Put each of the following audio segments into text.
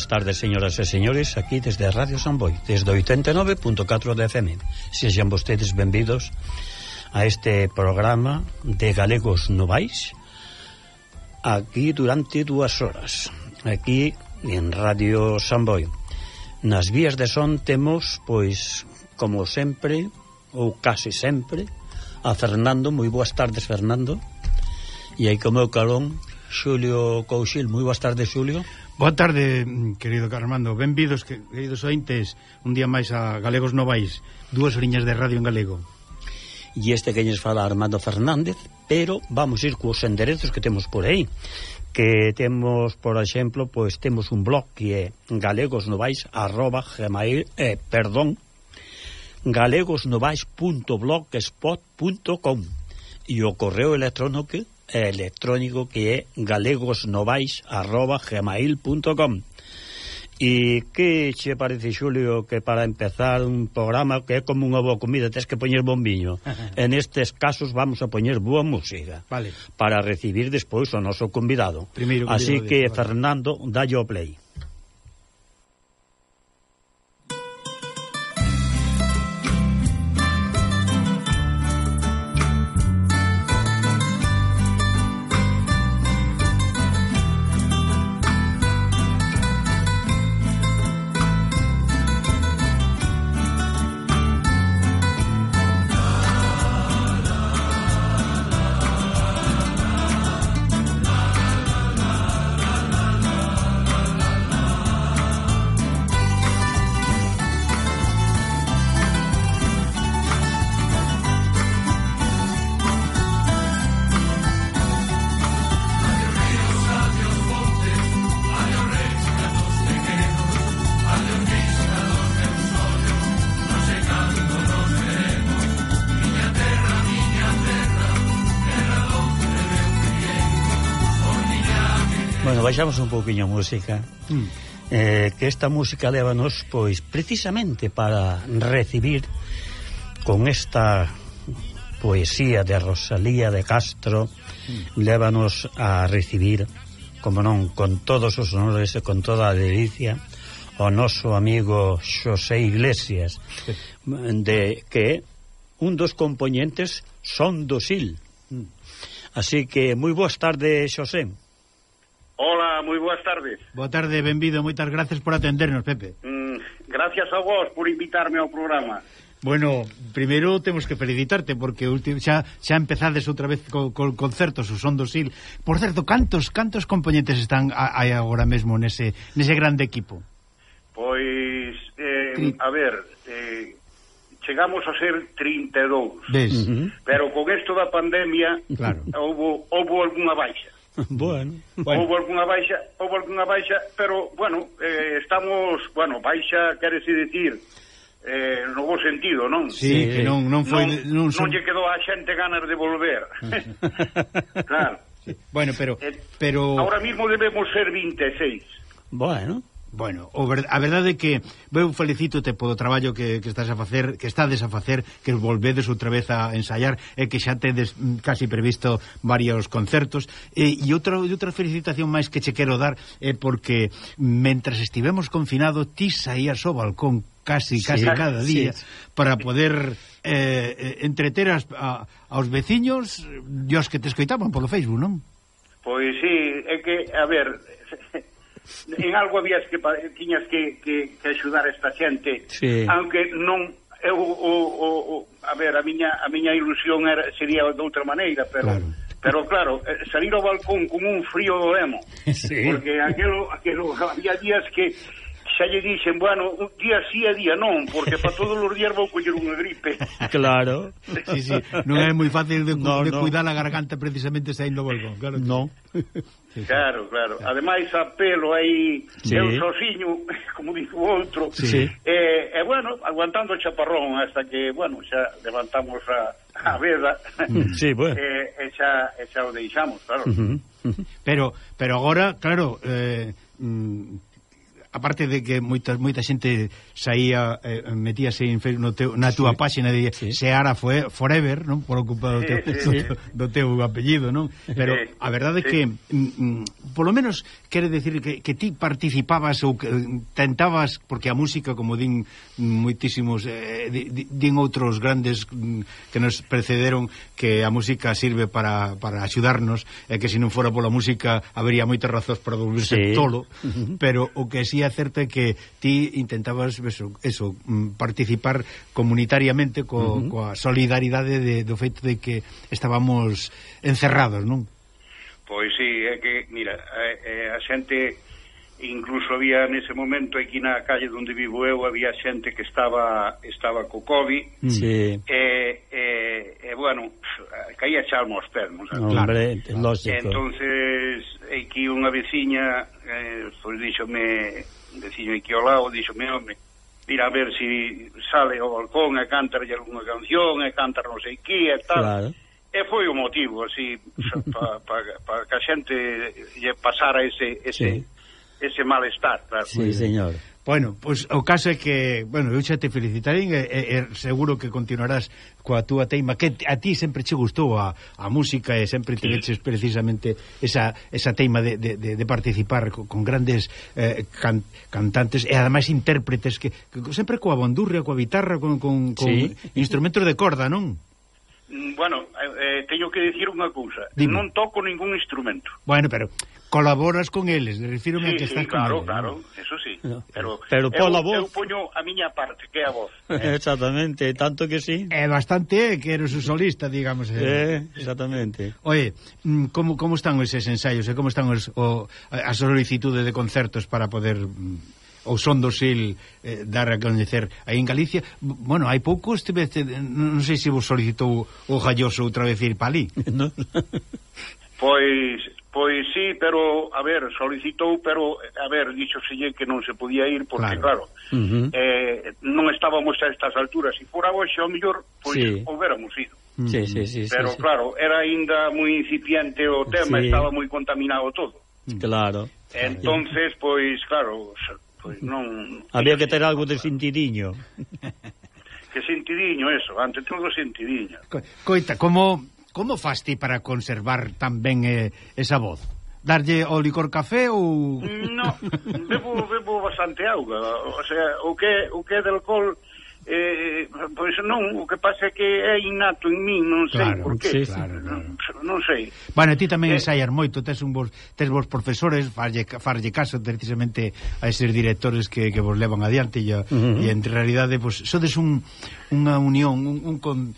boas tardes, señoras e señores, aquí desde Radio Radio Samboy, desde 89.4 de FM. Sexan vostedes benvidos a este programa de Galegos Novais, aquí durante dúas horas, aquí en Radio Samboy. Nas vías de son temos, pois, como sempre, ou casi sempre, a Fernando. Moi boas tardes, Fernando. E aí como o calón, Xulio Couchil. Moi boas tardes, Xulio. Xulio. Boa tarde, mm, querido Armando. Benvidos, queridos ointes, un día máis a Galegos Novais, dúas oriñas de radio en galego. E este que lles fala Armando Fernández, pero vamos ir cos enderezos que temos por aí. Que temos, por exemplo, pois temos un blog que é galegosnovais arroba gmail, eh, perdón, galegosnovais.blogspot.com e o correo electrónico electrónico que é galegosnovais@gmail.com. E que che parece, Xulio, que para empezar un programa que é como unha boa comida, tens que poñer bombiño. en estes casos vamos a poñer boa música vale. para recibir despois o noso convidado. Primeiro, Así que, vale. Fernando, dalle o play. baixamos un pouquiño a música mm. eh, que esta música levanos pois precisamente para recibir con esta poesía de Rosalía de Castro mm. levanos a recibir como non, con todos os honores e con toda a delicia o noso amigo Xosé Iglesias de que un dos componentes son do SIL mm. Así que moi boas tardes, Xosé. Hola, moi boas tardes. Boa tarde, benvido, moitas gracias por atendernos, Pepe. Mm, gracias a vos por invitarme ao programa. Bueno, primeiro temos que felicitarte porque xa xa empezades outra vez co, co concertos o Son do Sil. Por certo, cantos cantos componentes están aí agora mesmo nese nese grande equipo? Pois eh, Tri... a ver, eh, chegamos a ser 32. ¿Ves? Uh -huh. Pero con isto da pandemia claro. houbo houbo algunha baixa. bueno, bueno. Houve alguna baixa, houve alguna baixa, pero bueno, eh, estamos, bueno, baixa querese dicir eh, no bo sentido, non? Sí, sí, que non, non foi... Non, non, son... non lle quedou a xente ganas de volver. claro. Sí. Bueno, pero... Eh, pero... Ahora mismo debemos ser 26. Bueno. Bueno, o ver, a verdade é que eu felicítote polo traballo que, que estás a facer, que estades a facer, que volvedes outra vez a ensaiar e que xa tedes mm, casi previsto varios concertos. E, e outra e outra felicitación máis que che quero dar é porque mentras estivemos confinados, ti saías ao balcón casi casi sí, cada día sí. para poder eh, eh, entreter as, a, aos veciños e aos que te escoitaban polo Facebook, non? Pois sí, é que, a ver, en algo habías que tiñas que, que, que axudar a esta xente sí. aunque non eu o, o, o, a ver, a miña a miña ilusión era, sería de outra maneira, pero claro. Pero claro, eh, salir ao balcón con un frío do lemo, sí. porque aquelo, aquelo había días que xa lle dixen, bueno, un día sí e día non, porque para todos os días vou coller unha gripe. Claro. Sí, sí. Non é moi fácil de, no, de no. cuidar a garganta precisamente saindo do balcón. Claro. Que... Non. Sí, claro, claro. Ademais, a pelo aí, sí. eu sozinho, como dixo outro. Sí. E, e, bueno, aguantando o chaparrón hasta que, bueno, xa levantamos a, a veda. Mm. Sí, bueno. E, e, xa, e xa o deixamos, claro. Uh -huh. Pero, pero agora, claro, eh, mm, aparte de que moita, moita xente saía, eh, metíase no teu, na túa sí. páxina de sí. Seara foi Forever, non? Por ocupar do teu, sí, sí. do teu apellido, non? Pero sí, a verdade sí. que mm, mm, polo menos quere decir que, que ti participabas ou que mm, tentabas porque a música, como din moitísimos eh, din outros grandes mm, que nos precederon que a música sirve para, para axudarnos e que se non fora pola música habería moitas razóns para volverse sí. tolo, pero o que sí é certo é que ti intentabas eso, eso mm, participar comunitariamente co, uh -huh. coa solidaridade de, do feito de que estábamos encerrados, non? Pois sí, é que, mira, a, eh, a xente incluso había nese momento aquí na calle onde vivo eu había xente que estaba estaba co Covid mm. sí. e, e, e bueno caía chalmo aos pernos no, claro. hombre, lógico. entonces aquí unha veciña eh, pois díxome veciño aquí ao lado díxome home ir a ver si sale ao balcón e cantarlle algunha canción e cantar non sei que e tal claro. E foi o motivo, así, para pa, pa, pa que a xente lle pasara ese, ese, sí ese malestar. Claro. Sí, señor. Bueno, pois pues, o caso é que, bueno, eu xa te felicitarei e, e seguro que continuarás coa túa teima que a ti sempre che gustou a, a música e sempre te veches precisamente esa, esa teima de, de, de participar con, con grandes eh, can, cantantes e ademais intérpretes que, que sempre coa bandurria, coa guitarra, con, con, con sí. instrumentos de corda, non? Mm, bueno, eh, eh, teño que dicir unha cousa. Dime. Non toco ningún instrumento. Bueno, pero colaboras con eles, refírome sí, a que sí, está claro, con claro, eles. claro, ¿no? eso sí. No. Pero, pero pola voz. Eu poño a miña parte, que é a voz. Eh? exactamente, tanto que sí. É bastante eh, que eres o solista, digamos. Eh, eh exactamente. Oye, mm, como como están eses ensaios e como están os, o, a solicitude de concertos para poder mm, ou son do SIL eh, dar a coñecer aí en Galicia, bueno, hai pouco este vez, non sei se vos solicitou o Galloso outra vez ir para ali. No. pois Pois sí, pero, a ver, solicitou, pero, a ver, dixoselle que non se podía ir, porque, claro, claro uh -huh. eh, non estábamos a estas alturas. Se fora hoxe, ao mellor, pois, sí. houbéramos ido. Sí, sí, sí, pero, sí, claro, era aínda moi incipiente o tema, sí. estaba moi contaminado todo. Claro. Entonces, pois, claro, pois non... Había que ter algo de sentidiño. que sentidiño, eso, ante todo sentidiño. Coita, como Como faste para conservar tamén eh, esa voz? Darlle o licor café ou... No, bebo, bebo bastante auga. O sea, o que, o que é de alcohol eh, pois non, o que pasa é que é innato en min, non sei claro, por que. Sí, claro, claro. Non, non sei. Bueno, ti tamén eh, ensaiar moito, tes un vos, tes vos profesores, farlle, farlle caso precisamente a eses directores que, que vos levan adiante e, uh -huh. e en realidade, pois, sodes un, unha unión, un, un con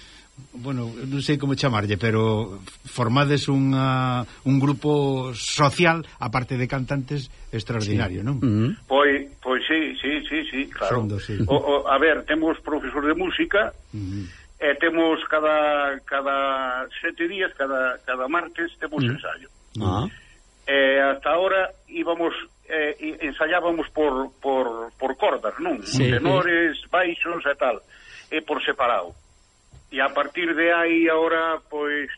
bueno, non sei como chamarlle, pero formades unha, un grupo social, aparte de cantantes, extraordinario, sí. non? Uh. Pois, pois sí, sí, sí, sí, claro. Sondo, sí. O, o, a ver, temos profesor de música, uh e temos cada, cada sete días, cada, cada martes, temos uh -huh. ensayo. Ah. E hasta ahora íbamos eh, ensayábamos por, por, por cordas, non? Sí, Tenores, baixos e tal, e por separado e a partir de aí agora pois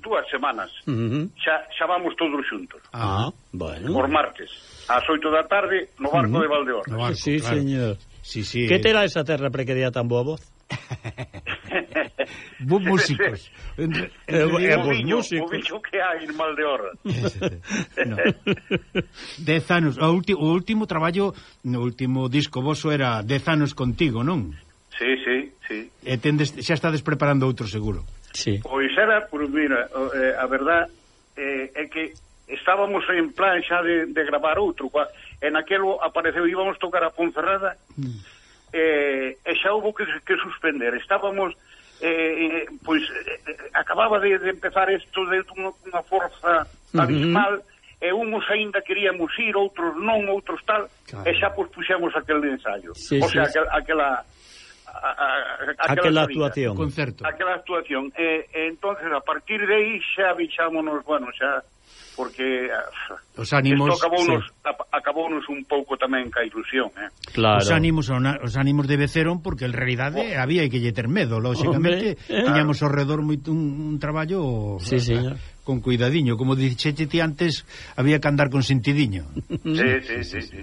dúas semanas uh -huh. xa, xa vamos todos xuntos ah, bueno. Por martes ás 8 da tarde no barco uh -huh. de Valdeorras no barco, sí, claro. señor sí, sí. que terá esa terra prequería tan boa voz? Vos músicos. Entre, entre eh, músicos. O bicho que hai en Maldeorra. no. Dez anos. O, ulti, o último traballo, no último disco voso era Dez anos contigo, non? Sí, sí. Sí. E tendes, xa estades preparando outro seguro. Sí. Pois era, por, mira, eh, a verdad eh, é que estábamos en plan xa de, de gravar outro. En aquelo apareceu, íbamos tocar a Ponferrada, mm. eh, e xa houve que, que suspender. Estábamos, eh, eh, pois, eh, acababa de, de empezar isto de unha, unha forza abismal, mm -hmm e uns aínda queríamos ir, outros non, outros tal, claro. e xa pois puxemos aquel ensayo. Sí, o sea, sí. aquel, aquela a, aquela, aquela actuación. Concerto. Aquela actuación. E, e entonces a partir de aí xa bichámonos, bueno, xa porque ah, os ánimos isto acabounos, sí. acabounos un pouco tamén ca ilusión, eh. Claro. Os ánimos os ánimos debeceron porque en realidade oh. había que lle ter medo, lógicamente. Hombre, tiñamos ao redor moito un, un traballo sí, señor. con cuidadiño, como dixete ti antes, había que andar con sentidiño. sí, sí, sí. sí. sí.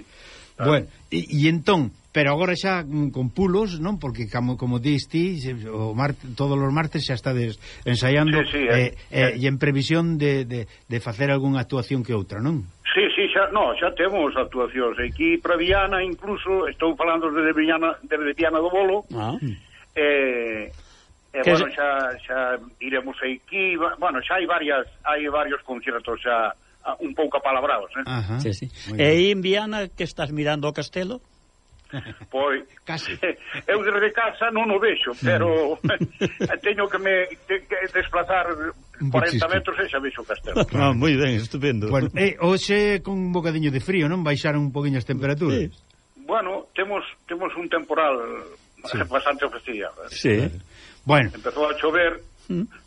Bueno, e, e entón, pero agora xa mm, con pulos, non? Porque como como diste, o mar, todos os martes xa estades ensaiando sí, sí, eh, eh, eh, e en previsión de, de, de facer algunha actuación que outra, non? Sí, sí, xa, no, xa temos actuacións aquí para Viana incluso, estou falando desde Viana, desde Viana do Bolo. Ah. Eh, eh, que bueno, xa, xa iremos aquí, bueno, xa hai varias hai varios concertos xa un pouco apalabrados, eh? Ajá, sí, sí. E aí en Viana que estás mirando o castelo? Pois, Casi. eu desde casa non o vexo, pero teño que me te, que desplazar 40 metros e xa vexo o castelo. Ah, moi ben, estupendo. Bueno, e, hoxe con un bocadiño de frío, non? Baixaron un poquinho as temperaturas. Sí. Bueno, temos temos un temporal sí. bastante oficial. Eh. Sí. Bueno. Empezou a chover, mm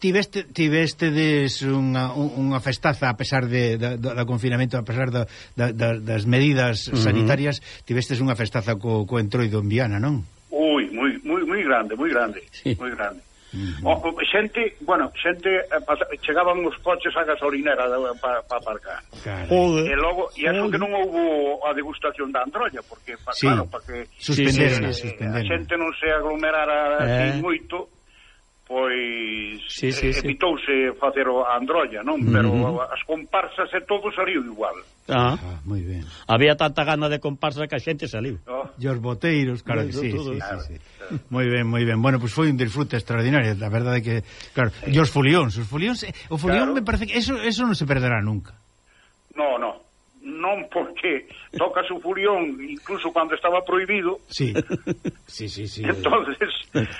Tiveste, tivestedes unha, unha festaza a pesar de, da, da confinamento a pesar da, da, das medidas sanitarias uh -huh. tivestes unha festaza co, co entroido en Viana, non? Ui, moi, moi, moi grande, moi grande sí. moi grande uh -huh. o, xente, bueno, xente eh, pasa, chegaban os coches a gasolinera para pa aparcar Joder. e logo, e eso que non houbo a degustación da androlla porque, pa, sí. claro, para que suspenderon, sí, sí, eh, suspenderon. a xente non se aglomerara eh. moito pois sí, sí, eh, sí. evitouse facer a androlla, non? Pero uh -huh. as comparsas e todo saliu igual. Ah, ah moi ben. Había tanta gana de comparsa que a xente saliu. Oh. E os boteiros, claro que sí, sí, claro. sí, sí. Claro. Moi ben, moi ben. Bueno, pois pues foi un disfrute extraordinario, a verdade é que claro, sí. e os folións, os folións, eh, o folión claro. me parece que eso eso non se perderá nunca. No, no, non, porque toca su furión incluso cando estaba prohibido. Sí. Sí, sí, sí. Entonces,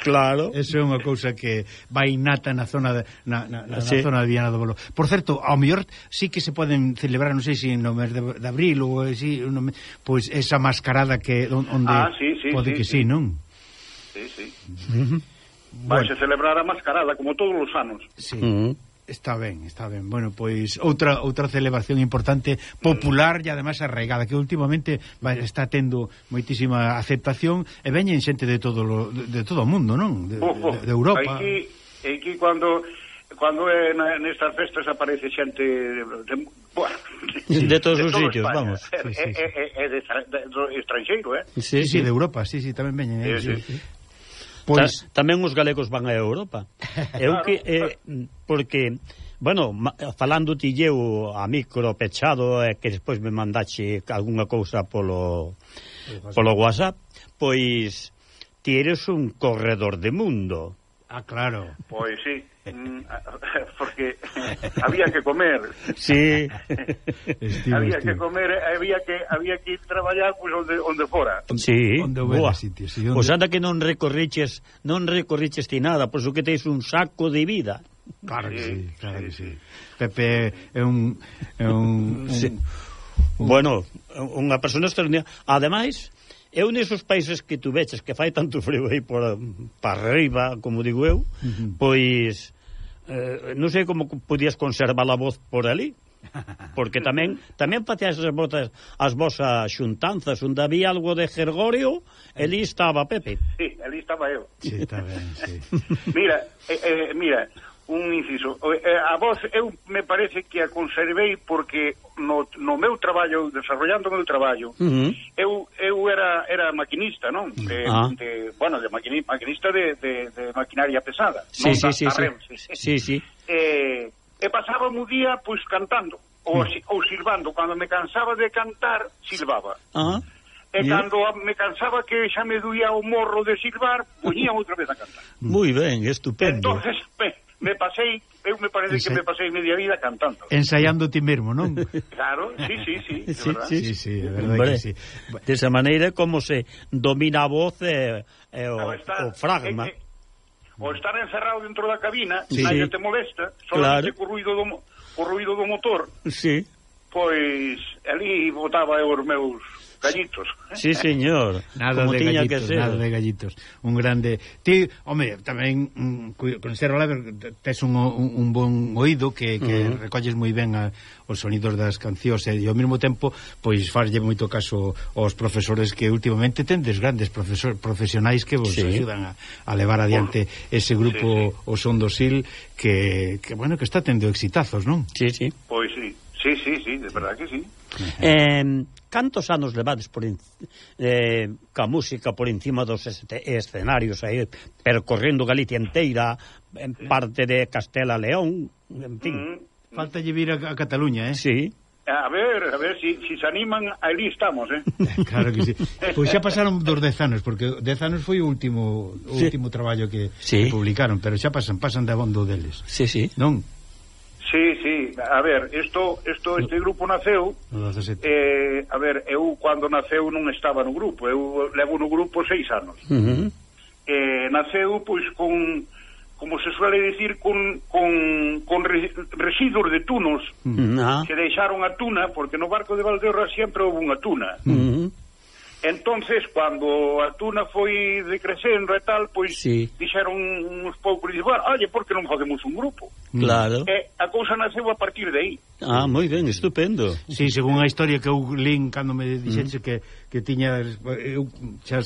claro, eso é unha cousa que vai nata na zona de, na, na, na, sí. na zona de Viana do Bolo. Por certo, ao mellor sí que se poden celebrar, non sei se no mes de, de abril ou eh, así, no, pois pues esa mascarada que onde ah, sí, sí, pode sí, que sí, sí non? Sí, sí. Uh -huh. Bueno. celebrar a mascarada como todos os anos. Sí. Uh -huh. Está ben, está ben. Bueno, pois outra outra celebración importante popular e además arraigada que últimamente vai, está tendo moitísima aceptación e veñen xente de todo lo, de, de todo o mundo, non? De, de, de Europa. Aquí aquí quando cando é nestas festas aparece xente de, de, bueno, de, de todos os sitios, España. vamos. É, sí, sí, é, é, é de, de, de estranxeiro, eh? Sí, sí, sí, de Europa, sí, sí, tamén veñen. Eh? Sí, sí. Sí. Pois... Ta, tamén os galegos van a Europa. Eu claro, que... Eh, porque... Bueno, falando ti eu a micro pechado e eh, que despois me mandache algunha cousa polo polo WhatsApp, pois ti eres un corredor de mundo. Ah, claro. Pois sí, mm, porque había que comer. Sí. Estivo, había estivo. que comer, había que había que ir traballar pois pues, onde onde fora. Sí. Onde houbera sitio, sí, onde... Pois anda que non recorriches, non recorriches ti nada, por su que tes un saco de vida. Claro que sí, sí claro sí, que sí. Pepe é un é un, un, sí. un... Bueno, unha persona extraordinaria. Ademais, Eu nesos países que tu veches que fai tanto frío aí por para arriba, como digo eu, uh -huh. pois eh, non sei como podías conservar a voz por ali, porque tamén tamén facías as botas as vosas xuntanzas onde había algo de Gergorio ali estaba Pepe sí, ali estaba eu sí, está ben, sí. mira, eh, eh, mira un inciso. Eh, a voz eu me parece que a conservei porque no, no meu traballo, desarrollando o meu traballo, uh -huh. eu eu era era maquinista, non? De, ah. de bueno, de maquini, maquinista de, de, de maquinaria pesada. Sí, non? sí, sí, sí. sí, sí. sí. Eh, e pasaba un día pois cantando ou, mm. uh -huh. ou silbando, cando me cansaba de cantar, silbaba. Ah. E yeah. cando me cansaba que xa me duía o morro de silbar, poñía outra vez a cantar. Moi ben, estupendo. Entonces, me pasei, eu me parece Ensai... que me pasei media vida cantando. Ensaiando ti mesmo, non? Claro, sí, sí, sí, sí, sí, sí, sí, é verdade que sí. Desa esa maneira como se domina a voz e, e o, claro, está, o fragma. É, é, o estar encerrado dentro da cabina, sí. nadie te molesta, solamente claro. co ruido do o ruido do motor. Sí. Pois ali botaba eu os meus gallitos. ¿eh? Sí, señor. Nada Como de tiña gallitos, que ser. nada de gallitos. Un grande... Ti, home, tamén mm, conserva tes un, un, un bon oído que, que uh -huh. recolles moi ben a, os sonidos das cancións eh, e, ao mesmo tempo, pois farlle moito caso aos profesores que últimamente tendes grandes profesor, profesionais que vos sí. ayudan a, a levar adiante bueno, ese grupo sí, sí. o son do SIL que, que, bueno, que está tendo exitazos, non? Sí, sí. Pois sí. Sí, sí, sí, de verdad que sí. Eh, cantos anos levades por en, eh, ca música por encima dos escenarios aí, percorrendo Galicia enteira, en parte de Castela León, en fin. Mm. Falta lle vir a, a Cataluña, eh? Sí. A ver, a ver, si, si se animan, ali estamos, eh? Claro que sí. Pois xa pasaron dos dez anos, porque dez anos foi o último o sí. último traballo que, sí. que publicaron, pero xa pasan, pasan de abondo deles. Sí, sí. Non? Sí, sí, a ver, isto, isto, este grupo naceu eh, A ver, eu cando naceu non estaba no grupo Eu levo no grupo seis anos uh -huh. eh, Naceu, pois, con Como se suele dicir, con, con, con re, residuos de tunos uh -huh. Que deixaron a tuna Porque no barco de Valdeorra sempre houve unha tuna uh -huh. Entonces, cando a tuna foi decrecendo e tal, pois sí. dixeron uns poucos, dixeron, bueno, oye, por que non facemos un grupo? Mm. Claro. E a cousa naceu a partir de aí. Ah, moi ben, estupendo. Sí, según a historia que eu lín, cando me dixense mm. que, que tiñas eu xa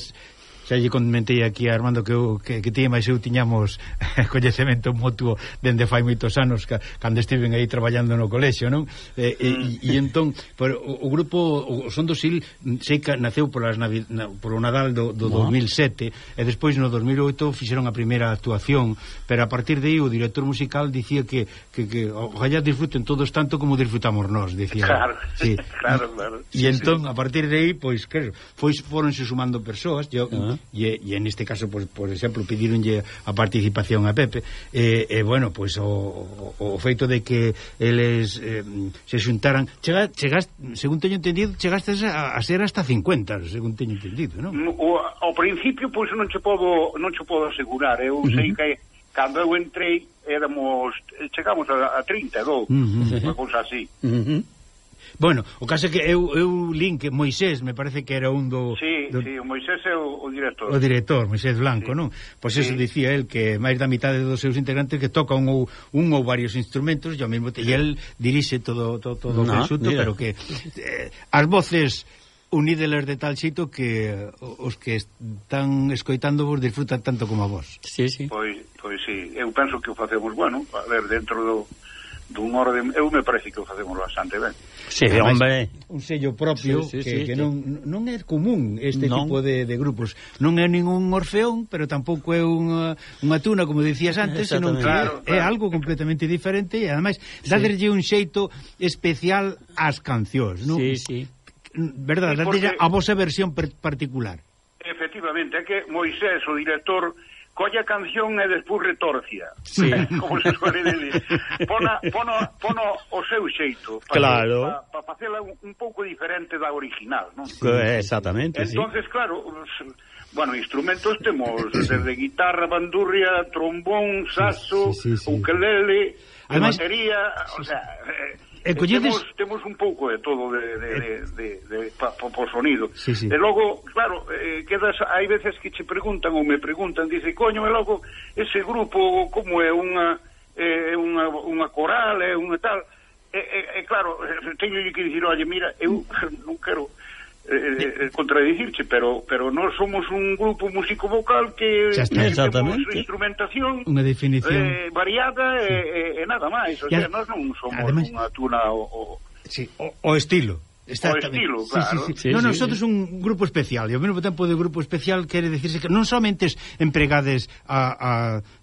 xa lle comentei aquí a Armando que, eu, que, que ti máis eu tiñamos coñecemento mutuo dende fai moitos anos ca, cando estiven aí traballando no colexio, non? Eh, e, mm. e, e entón, por, o, o grupo o Son do Sil sei que naceu polas Navi, na, polo Nadal do, do 2007 e despois no 2008 fixeron a primeira actuación, pero a partir de aí o director musical dicía que que, que ojalá disfruten todos tanto como disfrutamos nós, dicía. Claro, sí. claro, claro. E sí, entón, sí. a partir de aí, pois, que, foi, foronse sumando persoas, yo, uh -huh -huh. e, e en este caso, pues, por exemplo, pedironlle a participación a Pepe e, e bueno, pues, o, o, o feito de que eles eh, se xuntaran chega, chegas, según teño entendido, chegastes a, a ser hasta 50, según teño entendido non? Mm, o, ao principio, pois pues, non che podo non che podo asegurar, eu uh -huh. sei que cando eu entrei éramos chegamos a, a 32, uh -huh. unha cousa así. Uh -huh. Bueno, o caso é que eu, eu link que Moisés, me parece que era un do... Sí, do... sí o Moisés é o, o director. O director, Moisés Blanco, sí. non? Pois eso sí. dicía el que máis da mitade dos seus integrantes que toca un ou, un ou varios instrumentos e ao mesmo te... e el dirixe todo, todo, todo no, o conxunto, pero que eh, as voces unídeles de tal xeito que os que están escoitando vos disfrutan tanto como a vos. Sí, sí. Pois, pois sí, eu penso que o facemos, bueno, a ver, dentro do dun orden, eu me parece que o facemos bastante ben. Sí, Además, hombre, un sello propio sí, sí, que, sí, que sí. non non é común este non. tipo de, de grupos. Non é ningún orfeón, pero tampouco é unha eh, unha tuna como dicías antes, senón que claro, é, claro. é algo completamente diferente e ademais sí. dáderlle un xeito especial ás cancións, non? Sí, sí. Verdade, porque... a vosa versión particular. Efectivamente, é que Moisés, o director, colla a canción e despois retorcia. Sí. Como se suele decir. Pona, pono, pono o seu xeito. Para, claro. Para pa facela un, un pouco diferente da original, non? Sí, eh, exactamente, Entonces, sí. claro, bueno, instrumentos temos desde guitarra, bandurria, trombón, saxo, sí, sí, sí, sí. ukelele, Además, batería, o sea... Eh, E colledes... temos, temos un pouco de todo de, de, de, de, de, de pa, pa, po sonido. Sí, sí. E logo, claro, eh, quedas, hai veces que che preguntan ou me preguntan, dice, coño, e logo ese grupo como é unha é eh, unha, unha coral, é eh, unha tal. E, e, e claro, eh, teño que dicir, "Oye, mira, eu non quero eh, eh, eh contradicirche, pero pero nós somos un grupo músico vocal que temos instrumentación unha definición. eh, variada sí. e, e nada máis, o sea, nós non somos Además... unha tuna o, o... Sí, o, o estilo. Exactamente. O estilo, claro. Sí, sí, sí. No, sí, nosotros sí. un grupo especial, e ao mesmo tempo de grupo especial quere decirse que non somente empregades a, a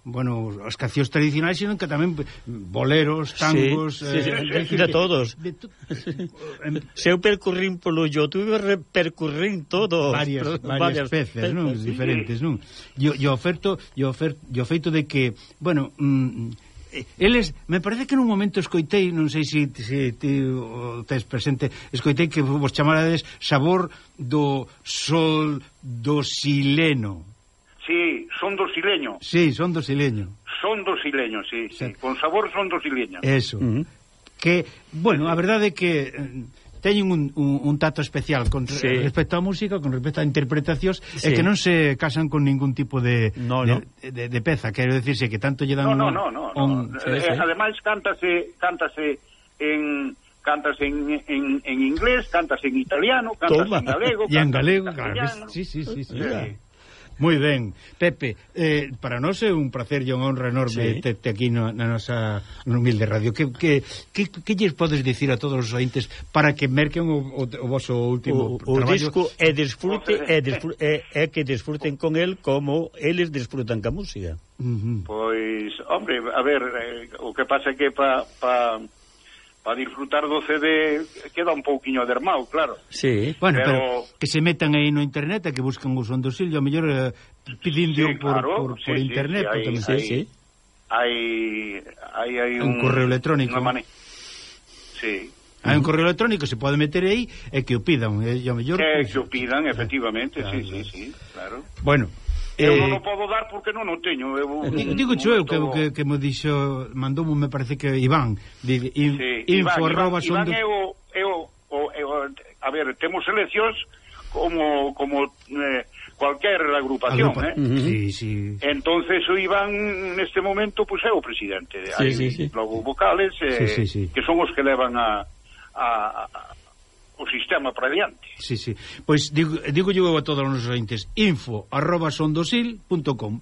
bueno, as cancións tradicionais, sino que tamén boleros, tangos, sí, eh, sí, sí, de, de todos. De to... Se eu percurrín polo YouTube, percurrín todo varias, varias, varias peces, non, sí. diferentes, non. E o oferto, e o feito de que, bueno, mm, eles, me parece que nun momento escoitei, non sei se si, si ti o tes presente, escoitei que vos chamarades sabor do sol do sileno. Sí, son do sileño. Sí, son do sileño. Son do sileño, sí, sí. sí. Con sabor son do sileño. Eso. Uh -huh. Que, bueno, a verdade é que eh, teñen un, un, un tato especial con sí. respecto á música, con respecto a interpretacións sí. e que non se casan con ningún tipo de no, no. De, de, de peza, quero decirse que tanto lle dan No, no, no, no, un, no. Sí, sí. ademais cántase cántase en cántase en, en, en inglés, cántase en italiano, cántase Toma. en galego, cántase en galego, en claro. Sí, sí, sí, sí. Yeah. Moi ben, Pepe, eh, para nós é un placer e unha honra enorme sí. terte aquí no, na nosa no humilde radio. Que, que, que, que lles podes dicir a todos os ointes para que merquen o, o, o vosso último o, o traballo? O disco é, disfrute, é, disfrute, é, é que disfruten con el como eles disfrutan ca música. Uh -huh. Pois, hombre, a ver, eh, o que pasa é que pa... pa a disfrutar do CD queda un pouquiño dermao, claro. Sí, bueno, pero... pero que se metan aí no internet, e que busquen o son do Silvio, a mellor eh, pedindo sí, por, claro, por, por, sí, por internet, sí, sí, tamén, sí, sí. Hai, hai, hai un, un correo electrónico. Mane... Sí. Hai un correo electrónico, se pode meter aí e que o pidan, eh, e eh, mellor. Que, pois, que o pidan, efectivamente, claro, sí, claro. sí, sí, claro. Bueno, Eu eh, non o podo dar porque non o teño. Eu, digo, digo xo eu que, que, que me dixo, mandou me parece que Iván, di, in, sí, info Iván, arroba Iván, Iván é o, é o, o, é o, a ver, temos eleccións como como eh, cualquier agrupación, Agrupa. eh? Uh -huh. sí, sí. Entonces o Iván neste momento pois pues, é o presidente, sí, hai sí, sí. logo vocales eh, sí, sí, eh, sí. que son os que levan a a, a o sistema para diante. Sí, sí. Pois digo, digo eu a todos os nosos ointes, info arroba sondosil.com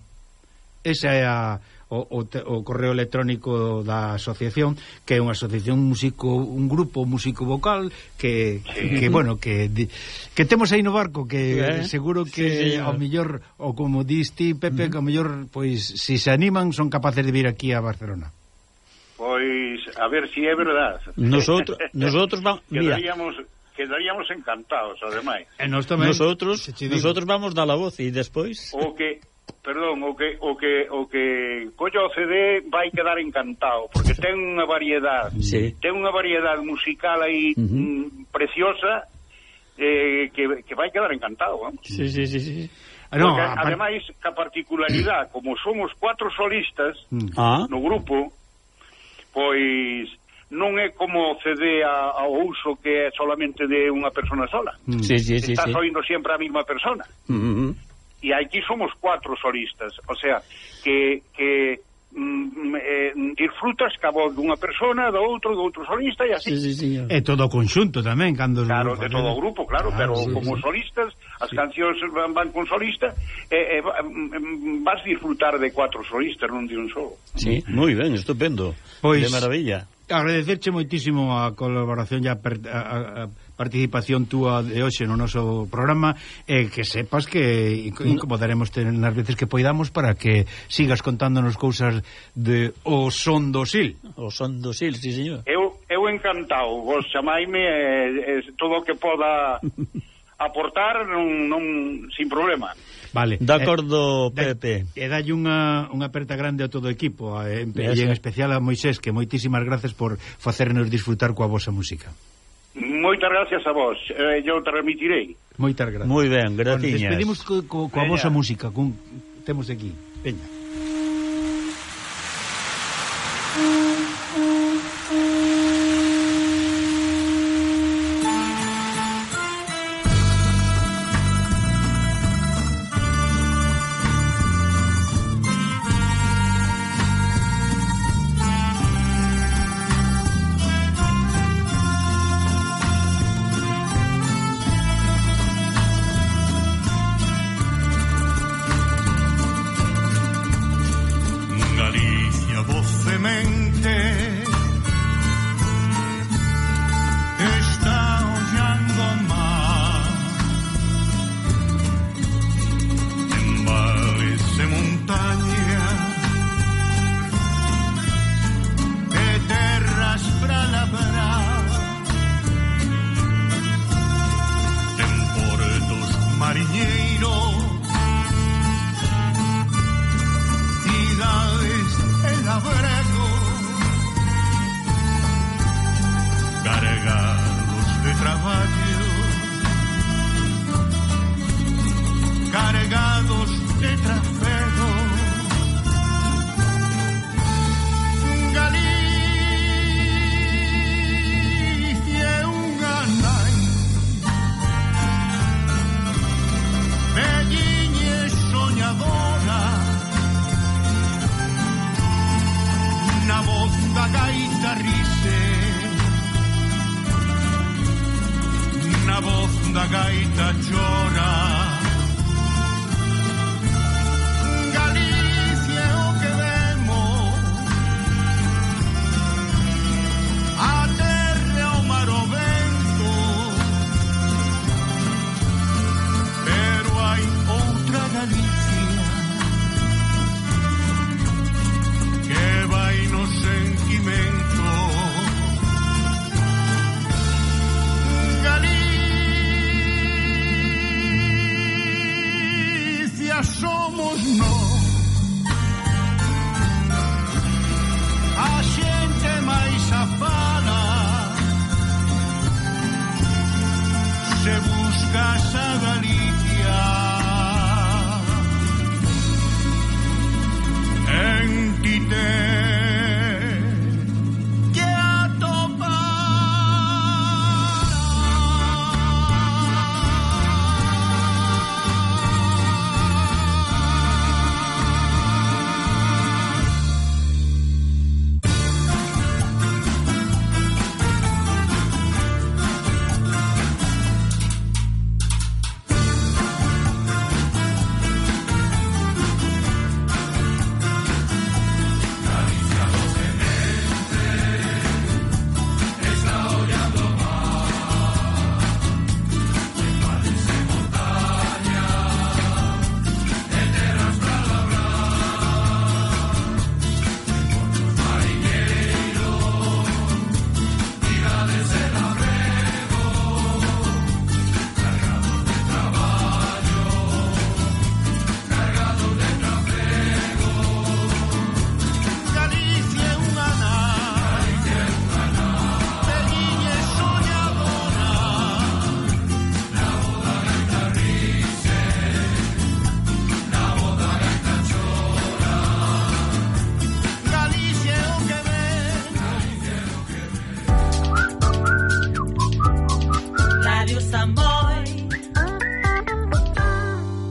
Esa é a, o, o, te, o correo electrónico da asociación, que é unha asociación músico, un grupo músico vocal que sí. que bueno, que que temos aí no barco que eh? seguro que sí, ao mellor o como dis ti Pepe, uh que ao mellor pois se si se animan son capaces de vir aquí a Barcelona. Pois a ver si é verdad. Nosotros nosotros vamos mira quedaríamos encantados, ademais. E nós tamén. Nosotros, nosotros vamos dar a voz e despois... O que, perdón, o que o que o que collo o CD vai quedar encantado porque ten unha variedade, sí. ten unha variedade musical aí uh -huh. Mm, preciosa eh, que, que vai quedar encantado, vamos. Sí, sí, sí, sí. Ah, porque, no, a... ademais, ca particularidade, como somos cuatro solistas mm. ah. no grupo, pois non é como cede a ao uso que é solamente de unha persona sola. Mm. Sí, sí, sí, Estás sí. oindo sempre a mesma persona. Mm -hmm. E aquí somos cuatro solistas, o sea, que, que mm, eh, disfrutas cabo dunha persona, do outro, do outro solista e así. Sí, sí, señor. todo o conxunto tamén, cando Claro, grupos, de todo o grupo, claro, claro pero sí, como sí. solistas, as sí. cancións van, van con solista, e eh, eh, vas disfrutar de cuatro solistas, non de un solo. Sí, moi ben, estupendo. Pois, de maravilla. Agradecerche moitísimo a colaboración e a, a, a participación túa de hoxe no noso programa e eh, que sepas que mm. incomodaremos ter nas veces que poidamos para que sigas contándonos cousas de o son do sil. O son do sil, si sí, señor. Eu, eu encantado, vos chamaime eh, eh, todo o que poda aportar non, non sin problema. Vale. De acordo, eh, Pepe. E dalle unha, unha aperta grande a todo o equipo, a, en, e en especial a Moisés, que moitísimas gracias por facernos disfrutar coa vosa música moitas gracias a vos. Eh, eu te remitirei. Moitas gracias. Moi ben, gratiñas. Bueno, despedimos co, co, coa vosa música, con temos aquí. Veña. voz demente